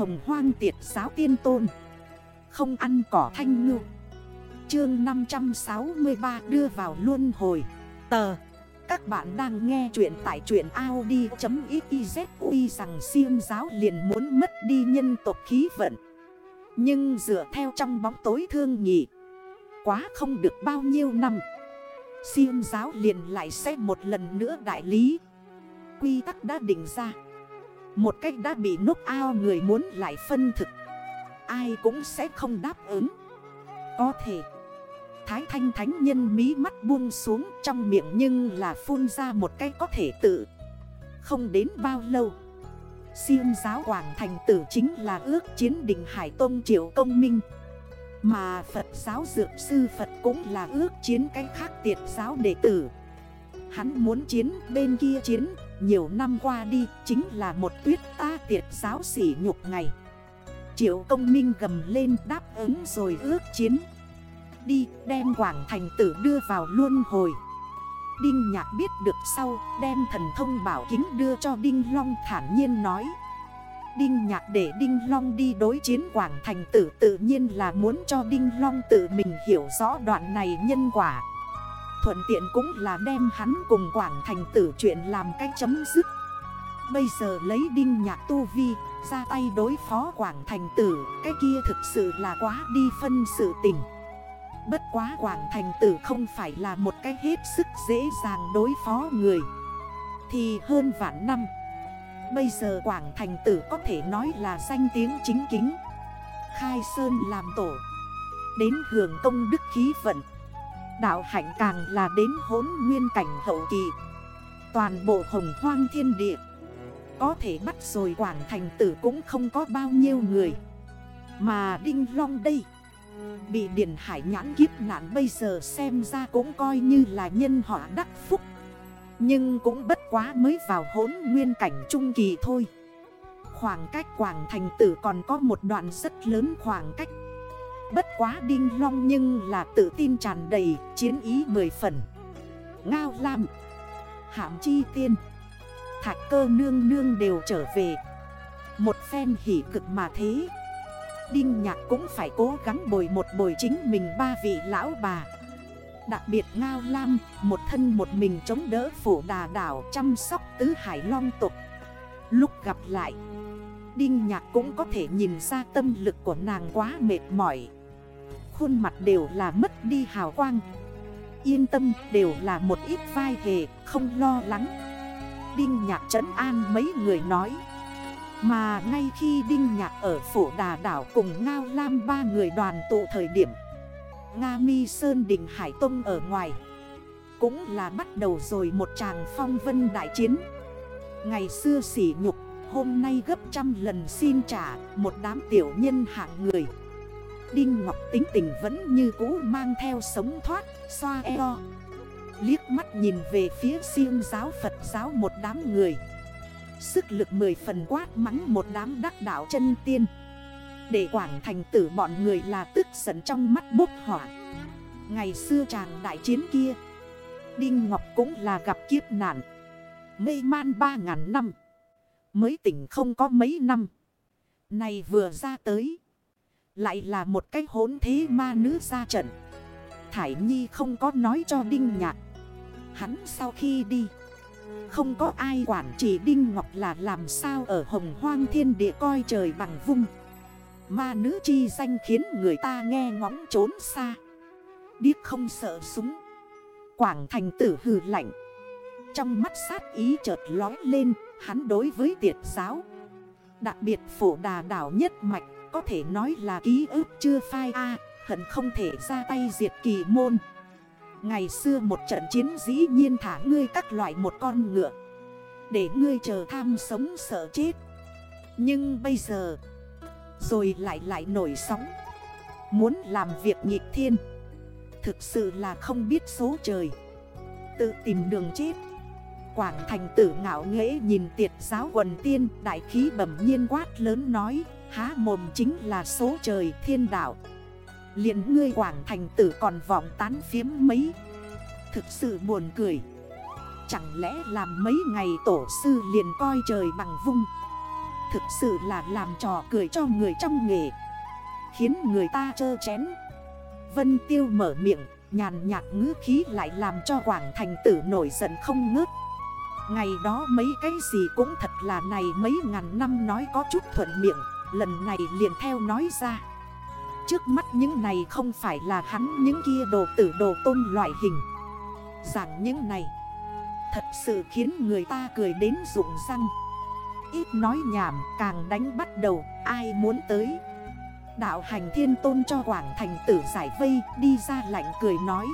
hồng hoang tiệt giáo tiên tôn. Không ăn cỏ thanh ngư. Chương 563 đưa vào luân hồi. Tờ. Các bạn đang nghe chuyện tại chuyện Audi.xyz Uy rằng siêng giáo liền muốn mất đi nhân tộc khí vận. Nhưng dựa theo trong bóng tối thương nhị, Quá không được bao nhiêu năm Siêng giáo liền lại sẽ một lần nữa đại lý. Quy tắc đã định ra. Một cách đã bị nốt ao người muốn lại phân thực. Ai cũng sẽ không đáp ứng. Có thể, Thái thanh thánh nhân mí mắt buông xuống trong miệng nhưng là phun ra một cái có thể tự. Không đến bao lâu, Siêu giáo quảng Thành tử chính là ước chiến đỉnh Hải Tôn Triệu Công Minh. Mà Phật giáo Dược Sư Phật cũng là ước chiến cái khác tiệt giáo đệ tử. Hắn muốn chiến bên kia chiến nhiều năm qua đi, chính là một tuyết ta tiệt giáo sỉ nhục ngày. Triệu công minh gầm lên đáp ứng rồi ước chiến. Đi, đem Quảng Thành tử đưa vào luân hồi. Đinh Nhạc biết được sau, đem thần thông bảo kính đưa cho Đinh Long thản nhiên nói. Đinh Nhạc để Đinh Long đi đối chiến Quảng Thành tử tự nhiên là muốn cho Đinh Long tự mình hiểu rõ đoạn này nhân quả. Thuận tiện cũng là đem hắn cùng Quảng Thành tử chuyện làm cách chấm dứt. Bây giờ lấy Đinh Nhạc tu vi, ra tay đối phó Quảng Thành tử, Cái kia thực sự là quá đi phân sự tình. Bất quá Quảng Thành Tử không phải là một cái hết sức dễ dàng đối phó người. Thì hơn vạn năm, Bây giờ Quảng Thành Tử có thể nói là danh tiếng chính kính. Khai Sơn làm tổ, Đến hưởng công đức khí vận. Đạo hạnh càng là đến hốn nguyên cảnh hậu kỳ. Toàn bộ hồng hoang thiên địa, Có thể bắt rồi Quảng Thành Tử cũng không có bao nhiêu người. Mà Đinh Long đây, Bị điển Hải nhãn kiếp nạn bây giờ xem ra cũng coi như là nhân họa đắc phúc. Nhưng cũng bất quá mới vào hốn nguyên cảnh trung kỳ thôi. Khoảng cách Quảng Thành Tử còn có một đoạn rất lớn khoảng cách. Bất quá Đinh Long nhưng là tự tin tràn đầy chiến ý mười phần. Ngao Lam Hạm Chi Tiên Thạch cơ nương nương đều trở về. Một phen hỉ cực mà thế. Đinh Nhạc cũng phải cố gắng bồi một bồi chính mình ba vị lão bà. Đặc biệt Ngao Lam, một thân một mình chống đỡ phủ đà đảo chăm sóc tứ hải long tục. Lúc gặp lại, Đinh Nhạc cũng có thể nhìn ra tâm lực của nàng quá mệt mỏi. Khuôn mặt đều là mất đi hào quang. Yên tâm đều là một ít vai hề, không lo lắng. Đinh Nhạc trấn an mấy người nói. Mà ngay khi Đinh Nhạc ở phủ đà đảo cùng Ngao Lam ba người đoàn tụ thời điểm Nga Mi Sơn Đình Hải Tông ở ngoài Cũng là bắt đầu rồi một tràng phong vân đại chiến. Ngày xưa sỉ nhục Hôm nay gấp trăm lần xin trả Một đám tiểu nhân hạng người. Đinh Ngọc tính tình vẫn như cũ mang theo sống thoát, Xoa eo. Liếc mắt nhìn về phía siêng giáo Phật giáo một đám người. Sức lực mười phần quát mắng một đám đắc đảo chân tiên. Để quảng thành tử bọn người là tức giận trong mắt bốc hỏa. Ngày xưa chàng đại chiến kia, Đinh Ngọc cũng là gặp kiếp nạn. Mê man ba ngàn năm, Mới tỉnh không có mấy năm. Này vừa ra tới lại là một cái hốn thế ma nữ ra trận. Thải Nhi không có nói cho Đinh Nhạc. Hắn sau khi đi, không có ai quản chỉ Đinh Ngọc là làm sao ở hồng hoang thiên địa coi trời bằng vung. Ma nữ chi danh khiến người ta nghe ngóng trốn xa. Điếc không sợ súng. Quảng thành tử hừ lạnh. Trong mắt sát ý chợt lói lên, Hắn đối với tiệt giáo. Đặc biệt phổ đà đảo nhất mạch. Có thể nói là ký ức chưa phai A, Hận không thể ra tay diệt kỳ môn. Ngày xưa một trận chiến dĩ nhiên thả ngươi các loại một con ngựa, Để ngươi chờ tham sống sợ chết. Nhưng bây giờ, Rồi lại lại nổi sóng, Muốn làm việc nghịch thiên, Thực sự là không biết số trời, Tự tìm đường chết. Quảng thành tử ngạo nghễ nhìn tiệt giáo quần tiên, Đại khí bẩm nhiên quát lớn nói, Há mồm chính là số trời thiên đạo. Liền ngươi quảng thành tử còn vọng tán phiếm mấy? Thực sự buồn cười. Chẳng lẽ làm mấy ngày tổ sư liền coi trời bằng vung? Thực sự là làm trò cười cho người trong nghề, Khiến người ta chơ chén. Vân Tiêu mở miệng, Nhàn nhạt ngữ khí lại làm cho Quảng Thành tử nổi giận không ngớt. Ngày đó mấy cái gì cũng thật là này mấy ngàn năm nói có chút thuận miệng, Lần này liền theo nói ra. Trước mắt những này không phải là hắn, những kia đồ tử đồ tôn loại hình. Rằng những này, Thật sự khiến người ta cười đến rụng răng. Ít nói nhảm, càng đánh bắt đầu, ai muốn tới? Đạo hành thiên tôn cho Quảng Thành tử giải vây, đi ra lạnh cười nói.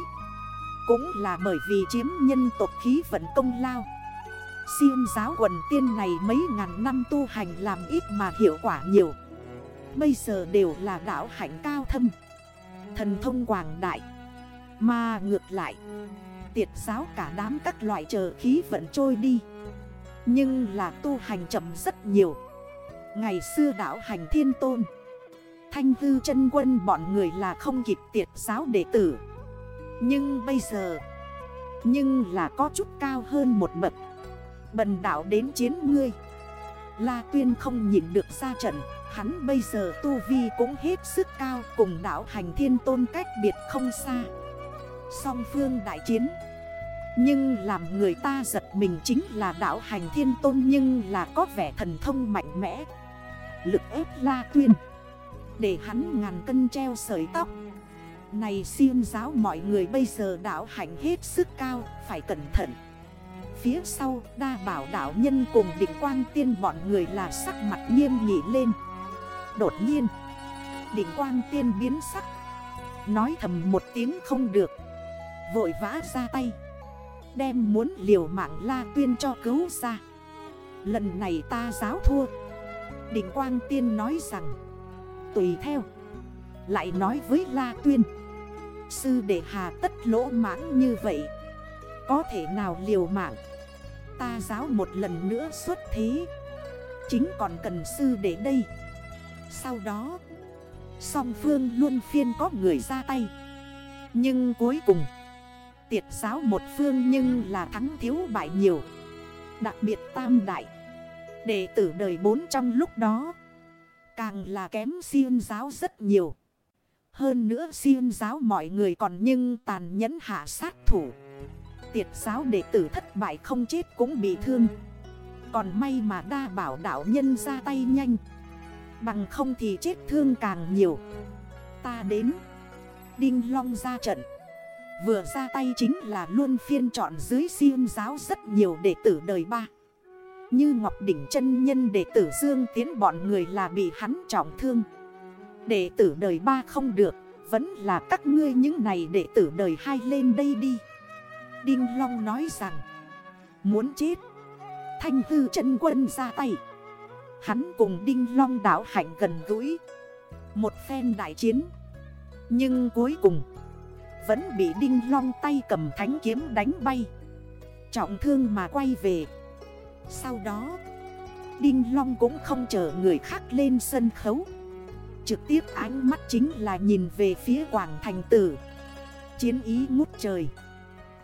Cũng là bởi vì chiếm nhân tộc khí vận công lao. Siêng giáo quần tiên này mấy ngàn năm tu hành làm ít mà hiệu quả nhiều. Bây giờ đều là đạo hạnh cao thâm. Thần thông quảng đại. Mà ngược lại, Tiệt giáo cả đám các loại chờ khí vận trôi đi. Nhưng là tu hành chậm rất nhiều. Ngày xưa đạo hành thiên tôn, Thanh tư chân quân bọn người là không kịp tiệt giáo đệ tử. Nhưng bây giờ, Nhưng là có chút cao hơn một bậc. Bần đảo đến chiến ngươi. La Tuyên không nhìn được ra trận, Hắn bây giờ tu vi cũng hết sức cao, Cùng đảo hành thiên tôn cách biệt không xa. Song phương đại chiến, Nhưng làm người ta giật mình chính là đảo hành thiên tôn Nhưng là có vẻ thần thông mạnh mẽ. Lực ép La Tuyên, Để hắn ngàn cân treo sợi tóc. Này siêng giáo mọi người bây giờ đảo hành hết sức cao, Phải cẩn thận. Phía sau, đa bảo đảo nhân cùng định quang tiên bọn người là sắc mặt nghiêm nghị lên. Đột nhiên, Định quang tiên biến sắc. Nói thầm một tiếng không được. Vội vã ra tay. Đem muốn liều mạng la tuyên cho cứu ra. Lần này ta giáo thua. Định quang tiên nói rằng, Tùy theo. Lại nói với la tuyên, Sư đệ hà tất lỗ mãng như vậy có thể nào liều mạng. Ta giáo một lần nữa xuất thế. Chính còn cần sư để đây. Sau đó, Song phương luôn phiên có người ra tay. Nhưng cuối cùng, Tiệt giáo một phương nhưng là thắng thiếu bại nhiều. Đặc biệt tam đại, Đệ tử đời bốn trong lúc đó, Càng là kém siêng giáo rất nhiều. Hơn nữa siêng giáo mọi người còn nhưng tàn nhẫn hạ sát thủ tiệt giáo đệ tử thất bại không chết cũng bị thương. Còn may mà đa bảo đạo nhân ra tay nhanh. Bằng không thì chết thương càng nhiều. Ta đến. Đinh Long ra trận. Vừa ra tay chính là luôn phiên chọn dưới siêng giáo rất nhiều đệ tử đời ba. Như Ngọc Đỉnh chân Nhân đệ tử Dương Tiến bọn người là bị hắn trọng thương. Đệ tử đời ba không được, Vẫn là các ngươi những này đệ tử đời hai lên đây đi. Đinh Long nói rằng, Muốn chết. Thanh hư chân quân ra tay. Hắn cùng Đinh Long đảo hạnh gần gũi. Một phen đại chiến. Nhưng cuối cùng, Vẫn bị Đinh Long tay cầm thánh kiếm đánh bay. Trọng thương mà quay về. Sau đó, Đinh Long cũng không chờ người khác lên sân khấu. Trực tiếp ánh mắt chính là nhìn về phía Quảng Thành Tử. Chiến ý ngút trời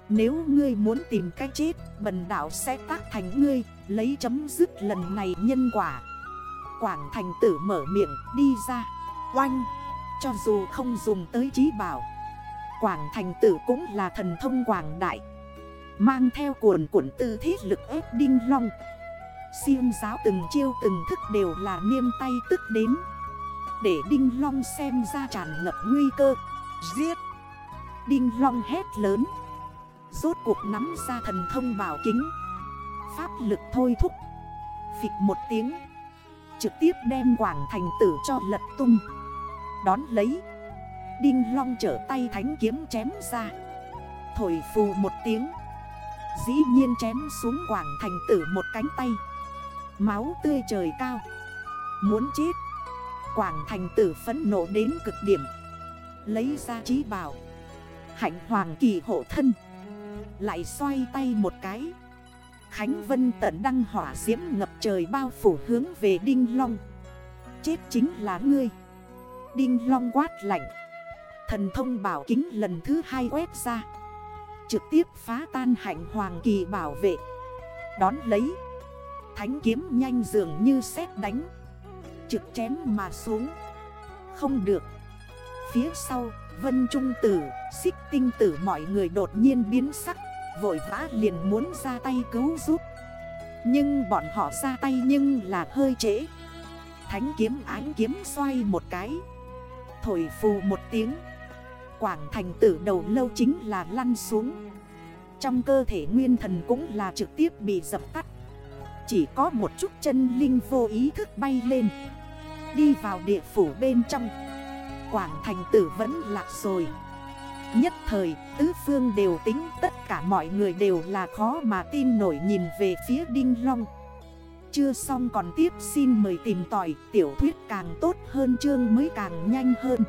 nếu ngươi muốn tìm cái chết, Bần đảo sẽ tác thành ngươi, Lấy chấm dứt lần này nhân quả. Quảng thành tử mở miệng, đi ra. Oanh, Cho dù không dùng tới trí bảo, Quảng thành tử cũng là thần thông quảng đại. Mang theo cuồn cuộn tư thế lực ép đinh long. Siêu giáo từng chiêu từng thức đều là niêm tay tức đến. Để đinh long xem ra tràn ngập nguy cơ. Giết! Đinh long hét lớn. Rốt cuộc nắm ra thần thông bảo kính. Pháp lực thôi thúc. Phịch một tiếng. Trực tiếp đem quảng thành tử cho lật tung. Đón lấy. Đinh long trở tay thánh kiếm chém ra. Thổi phù một tiếng. Dĩ nhiên chém xuống quảng thành tử một cánh tay. Máu tươi trời cao. Muốn chết. Quảng thành tử phấn nộ đến cực điểm. Lấy ra trí bảo. Hạnh hoàng kỳ hộ thân lại xoay tay một cái. Khánh Vân tận đăng hỏa diễm ngập trời bao phủ hướng về Đinh Long. Chết chính là ngươi. Đinh Long quát lạnh. Thần thông bảo kính lần thứ hai quét ra. Trực tiếp phá tan hạnh hoàng kỳ bảo vệ. Đón lấy. Thánh kiếm nhanh dường như xét đánh. Trực chém mà xuống. Không được. Phía sau, Vân Trung Tử, Xích tinh tử mọi người đột nhiên biến sắc. Vội vã liền muốn ra tay cứu giúp. Nhưng bọn họ ra tay nhưng là hơi trễ. Thánh kiếm ánh kiếm xoay một cái. Thổi phù một tiếng. Quảng thành tử đầu lâu chính là lăn xuống. Trong cơ thể nguyên thần cũng là trực tiếp bị dập tắt. Chỉ có một chút chân linh vô ý thức bay lên. Đi vào địa phủ bên trong. Quảng thành tử vẫn lạc rồi. Nhất thời, tứ phương đều tính, tất cả mọi người đều là khó mà tin nổi nhìn về phía Đinh Long. Chưa xong còn tiếp xin mời tìm tỏi tiểu thuyết càng tốt hơn, chương mới càng nhanh hơn.